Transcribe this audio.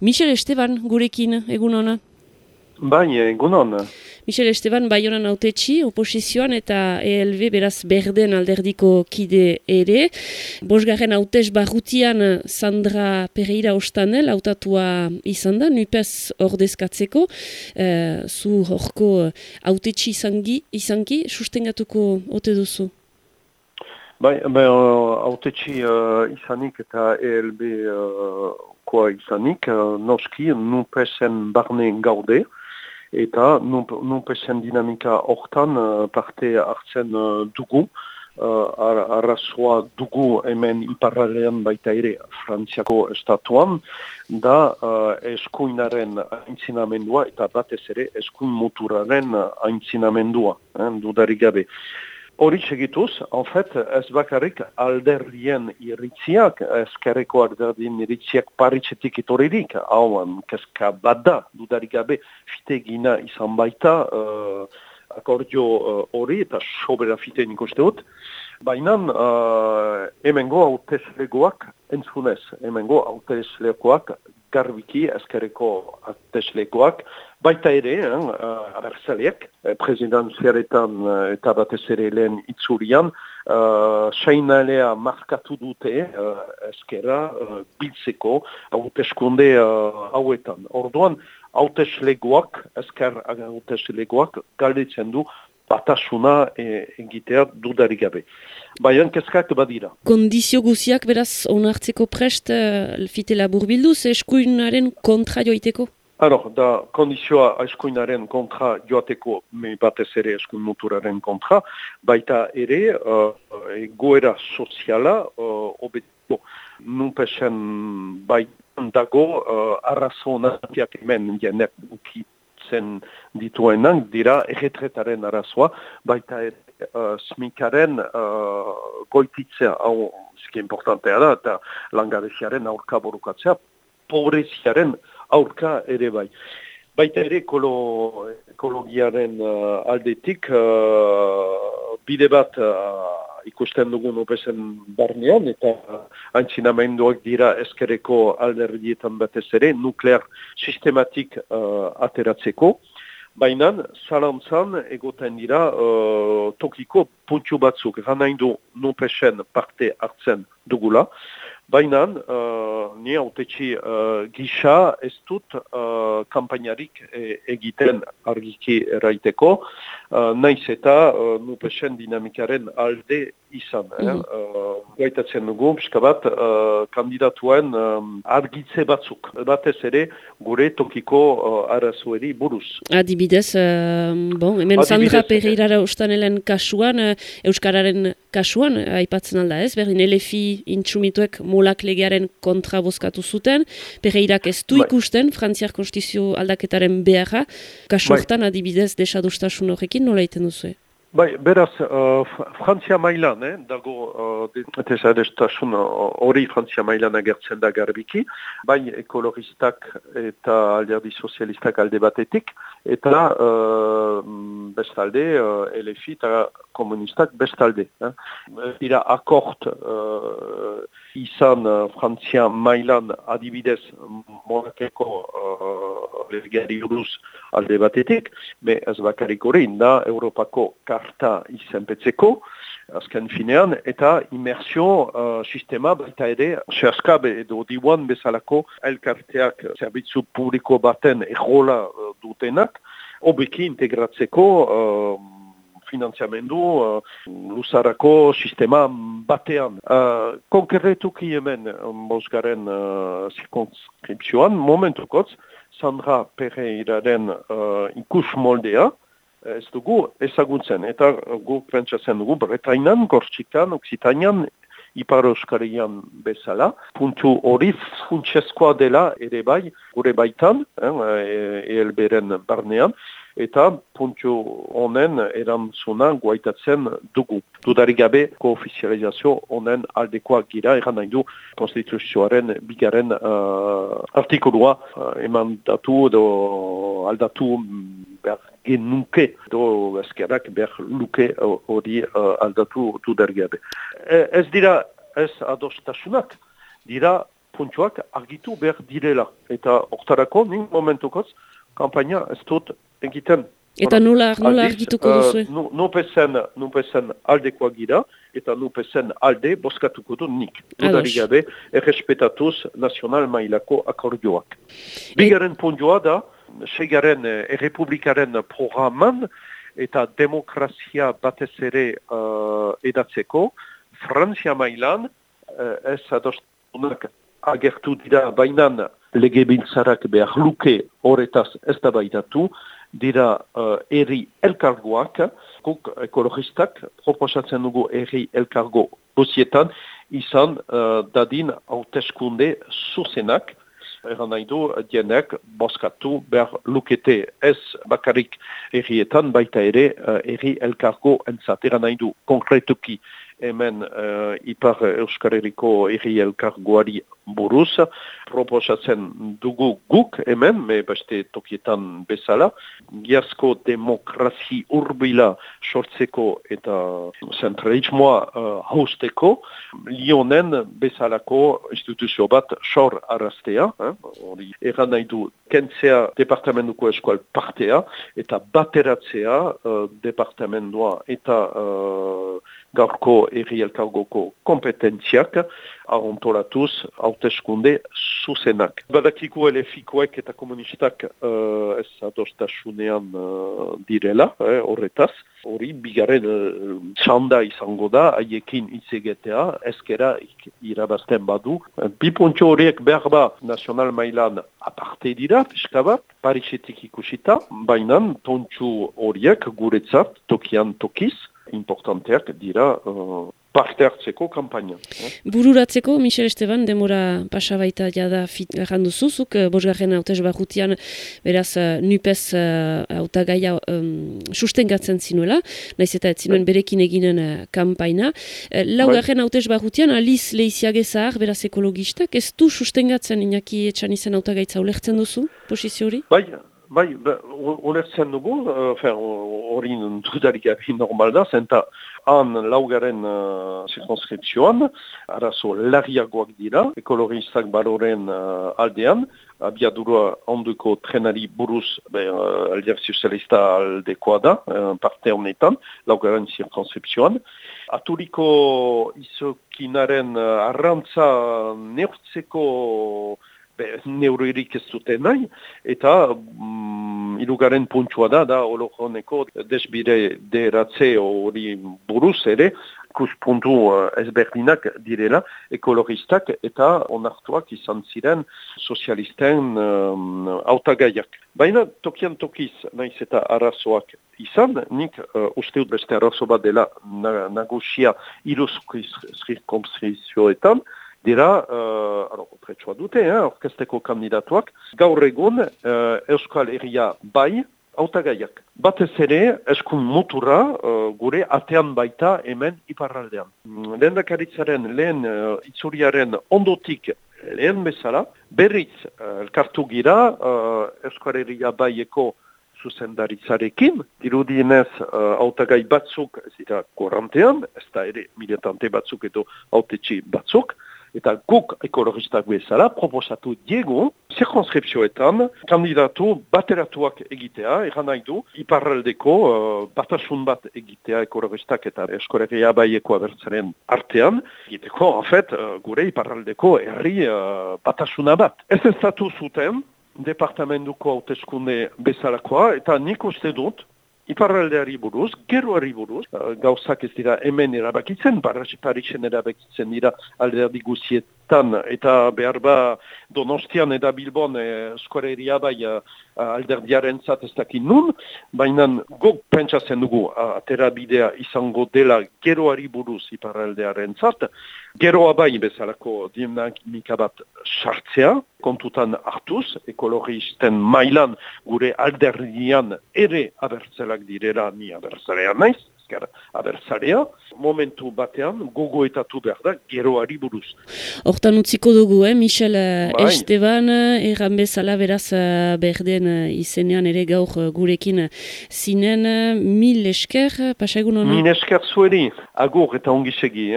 Michel Esteban gurekin egun hona. Bai, egun hona. Michel Esteban baionan autetxi, oposizioan eta ELV beraz berden alderdiko kide ere. Bosgarren autes barrutian Sandra Pereira Ostanel autatua izan da, nupez ordezkatzeko. Uh, zu horko autetxi izangi, izanki, sustengatuko ote duzu? Bai, bai autetxi uh, izanik eta ELB uh, koa izanik, uh, noski nupesen barne gaude, eta nupesen dinamika hortan uh, parte hartzen uh, dugu, uh, arrazoa dugu hemen iparralean baita ere Frantziako estatuan, da uh, eskuinaren aintzinamendua eta batez ere eskuin muturaren aintzinamendua, eh, dudarik gabe. Hori segituz, en fait, ez bakarrik alderrien iritziak, ezkerreko alderdien iritziak paritzetik itoririk, hauan, keska bada, dudarik gabe, fite gina izan baita, uh, akordio uh, hori eta sobera fite nik uste dut, baina uh, hemengo hauteslegoak entzunez, hemengo hauteslegoak garbiki ezkerreko hauteslegoak, Baita ere, uh, abertzaleak, eh, presidenziaretan uh, eta batez ere lehen itzurian, uh, sainalea markatu dute uh, eskera uh, biltzeko hauteskunde uh, hauetan. Orduan, hauteslegoak, esker hauteslegoak, galditzen du batasuna egitea dudarik gabe. Baian kezkak badira. Kondizio guziak beraz onartzeko prest uh, fite labur bilduz eskuinaren kontra joiteko? Alors, da kondizioa eskuinaren kontra joateko, me batez ere eskuin muturaren kontra, baita ere, uh, goera soziala, uh, obetiko, nupesen baitan dago, uh, arrazo natiak hemen jenek ukitzen dituenan, dira erretretaren arrazoa, baita ere, uh, smikaren uh, goititzea, hau, ziki importantea da, eta langareziaren aurka borukatzea, pobreziaren aurka ere bai. Baita ere ekolo, ekologiaren uh, aldetik uh, bide bat uh, ikusten dugun opesen barnean eta antzinamenduak dira eskereko alderdietan batez ere nuklear sistematik uh, ateratzeko. Baina, zalantzan egoten dira uh, tokiko puntxu batzuk, gana indu nupesen parte hartzen dugula. Baina, uh, ni autetxi uh, gisa ez dut uh, kampainarik e, egiten argiki eraiteko, uh, naiz eta uh, nupesen dinamikaren alde izan. Mm -hmm. uh, gaitatzen dugu, pixka bat, uh, kandidatuen um, argitze batzuk. Batez ere, gure tokiko uh, arazueri buruz. Adibidez, uh, bon, hemen Adibidez, Sandra Pereirara ustanelen kasuan, uh, Euskararen kasuan, aipatzen alda ez, berdin elefi intsumituek molak legearen kontra bozkatu zuten, Pereirak ez du bai. ikusten, Frantziar Konstizio aldaketaren beharra, kasortan bai. adibidez desadustasun horrekin nola iten duzu? Bai, beraz, uh, Frantzia mailan, eh, dago, uh, hori Frantzia mailan agertzen da garbiki, bai ekologistak eta alderdi sozialistak alde batetik, eta uh, bestalde, uh, elefi eta komunistak bestalde. Eh. Ira akort uh, izan uh, Frantzia mailan adibidez monakeko uh, lehiari uruz alde batetik, me ez bakarik hori, da Europako karta izenpetzeko, azken finean, eta imersio uh, sistema baita ere, sehaskab edo diwan bezalako elkarteak zerbitzu publiko baten errola uh, dutenak, obeki integratzeko uh, finanziamendu uh, luzarako sistema batean. Uh, Konkretuki hemen, mozgaren uh, zirkonskripzioan, momentukotz, Sandra Pereiraren uh, ikus moldea, ez dugu ezagutzen, eta gu pentsatzen dugu Bretainan, Gortxikan, Oksitanian, Ipar Euskarian bezala, puntu hori funtseskoa dela ere bai, gure baitan, eh, ELB-ren barnean, eta puntu honen erantzuna guaitatzen dugu. Dudari gabe, koofizializazio honen aldekoa gira, eran nahi du konstituzioaren bigaren uh, artikulua uh, eman datu edo aldatu behar genuke, edo eskerak behar luke hori uh, aldatu dudari gabe. E, ez dira ez adostasunak, dira puntuak argitu behar direla. Eta oktarako, nin momentukoz, kampaina ez dut egiten. Eta nola, nola argituko duzu? Uh, nupezen, nupezen aldekoa gira, eta nupezen alde boskatuko du nik. Dudari gabe, errespetatuz nazional mailako akordioak. Bigaren puntua da, segaren errepublikaren programan, eta demokrazia batez ere uh, edatzeko, Frantzia mailan, uh, ez adostunak agertu dira bainan lege behar luke horretaz ez da baitatu, dira uh, erri elkargoak, guk ekologistak proposatzen dugu erri elkargo bosietan, izan uh, dadin hauteskunde zuzenak, Eran nahi du, dienek, boskatu, behar lukete ez bakarik errietan, baita ere, uh, erri elkargo entzat. Eran nahi du, konkretuki, hemen uh, ipar Euskal Herriko erri elkargoari buruz, proposatzen dugu guk hemen, me beste tokietan bezala, giazko demokrazi urbila sortzeko eta zentralismoa uh, hausteko, lionen bezalako instituzio bat sor arrastea, hori eh? eran nahi du kentzea departamentuko eskual partea eta bateratzea uh, departamentoa eta uh, gaurko erri elkargoko kompetentziak ahontoratuz hauteskunde zuzenak. Badakiku elefikoek eta komunistak uh, ez adostasunean uh, direla, eh, horretaz. Hori, bigaren uh, txanda izango da, haiekin itzegetea, ezkera irabazten badu. Bi pontxo horiek behar ba, nazional mailan aparte dira, pixka bat, Parisetik ikusita, baina pontxo horiek guretzat, tokian tokiz, importanteak dira uh, parte hartzeko kampaina. Eh? Bururatzeko, Michel Esteban, demora pasabaita jada errandu zuzuk, eh, bosgarren hautez barrutian, beraz, uh, nupez uh, gaia um, sustengatzen zinuela, naiz eta ez zinuen bai. berekin eginen uh, kampaina. Uh, Laugarren hautez barrutian, aliz lehiziage zahar, beraz ekologistak, ez du sustengatzen inaki etxan izan hautagaitza ulertzen duzu, posizio hori? Bai, Bai, olertzen dugu, hori uh, dudarik abin normal da, zenta han laugaren uh, circunscriptioan, arazo larriagoak dira, ekologistak baloren uh, aldean, abiadura onduko trenari buruz be, uh, aldiak sozialista aldekoa da, uh, parte honetan, laugaren circunscriptioan. Aturiko izokinaren uh, arrantza neurtzeko neuroirik ez dute nahi, eta mm, ilugaren puntua da, da holokoneko desbide deratze hori buruz ere, kus puntu uh, ezberdinak direla, ekologistak eta onartuak izan ziren sozialisten um, autagaiak. Baina tokian tokiz naiz eta arazoak izan, nik uh, uste dut beste arazo bat dela nagusia iruzkrizioetan, dira, uh, dute, eh, orkesteko kandidatuak, gaur egun uh, Euskal Herria bai, autagaiak. Batez ere, eskun mutura uh, gure atean baita hemen iparraldean. Lehen dakaritzaren, lehen uh, itzuriaren ondotik lehen bezala, berriz uh, elkartu gira uh, Euskal Herria baieko zuzendaritzarekin, dirudienez uh, autagai batzuk, ez dira korantean, ez da ere militante batzuk edo autetxi batzuk, eta guk ekologistak bezala proposatu diegu zirkonskriptioetan kandidatu bateratuak egitea, eran nahi du, iparraldeko uh, batasun bat egitea ekologistak eta eskoregia baieko abertzaren artean, egiteko, en fet, uh, gure iparraldeko herri uh, batasuna bat. Ez ez zuten, departamentuko hauteskunde bezalakoa, eta nik uste dut, iparraldeari buruz, geroari buruz, uh, gauzak ez dira hemen erabakitzen, parixen erabakitzen dira alderdi guzietan, eta behar ba donostian eta bilbon e, skoreria bai uh, alderdiaren zat ez nun, baina gok pentsatzen dugu atera bidea izango dela geroari buruz iparraldearen zat, geroa bai bezalako dinamika bat sartzea, kontutan hartuz, ekologisten mailan gure alderdian ere abertzelak direla ni abertzalean naiz, ezker abertzalea, momentu batean gogoetatu behar da geroari buruz. Hortan utziko dugu, eh? Michel eh, bai. Esteban, eh, erran bezala beraz eh, berden izenean ere gaur gurekin zinen mil esker, pasagun honen? Mil esker zueri, agur eta ongisegi, eh?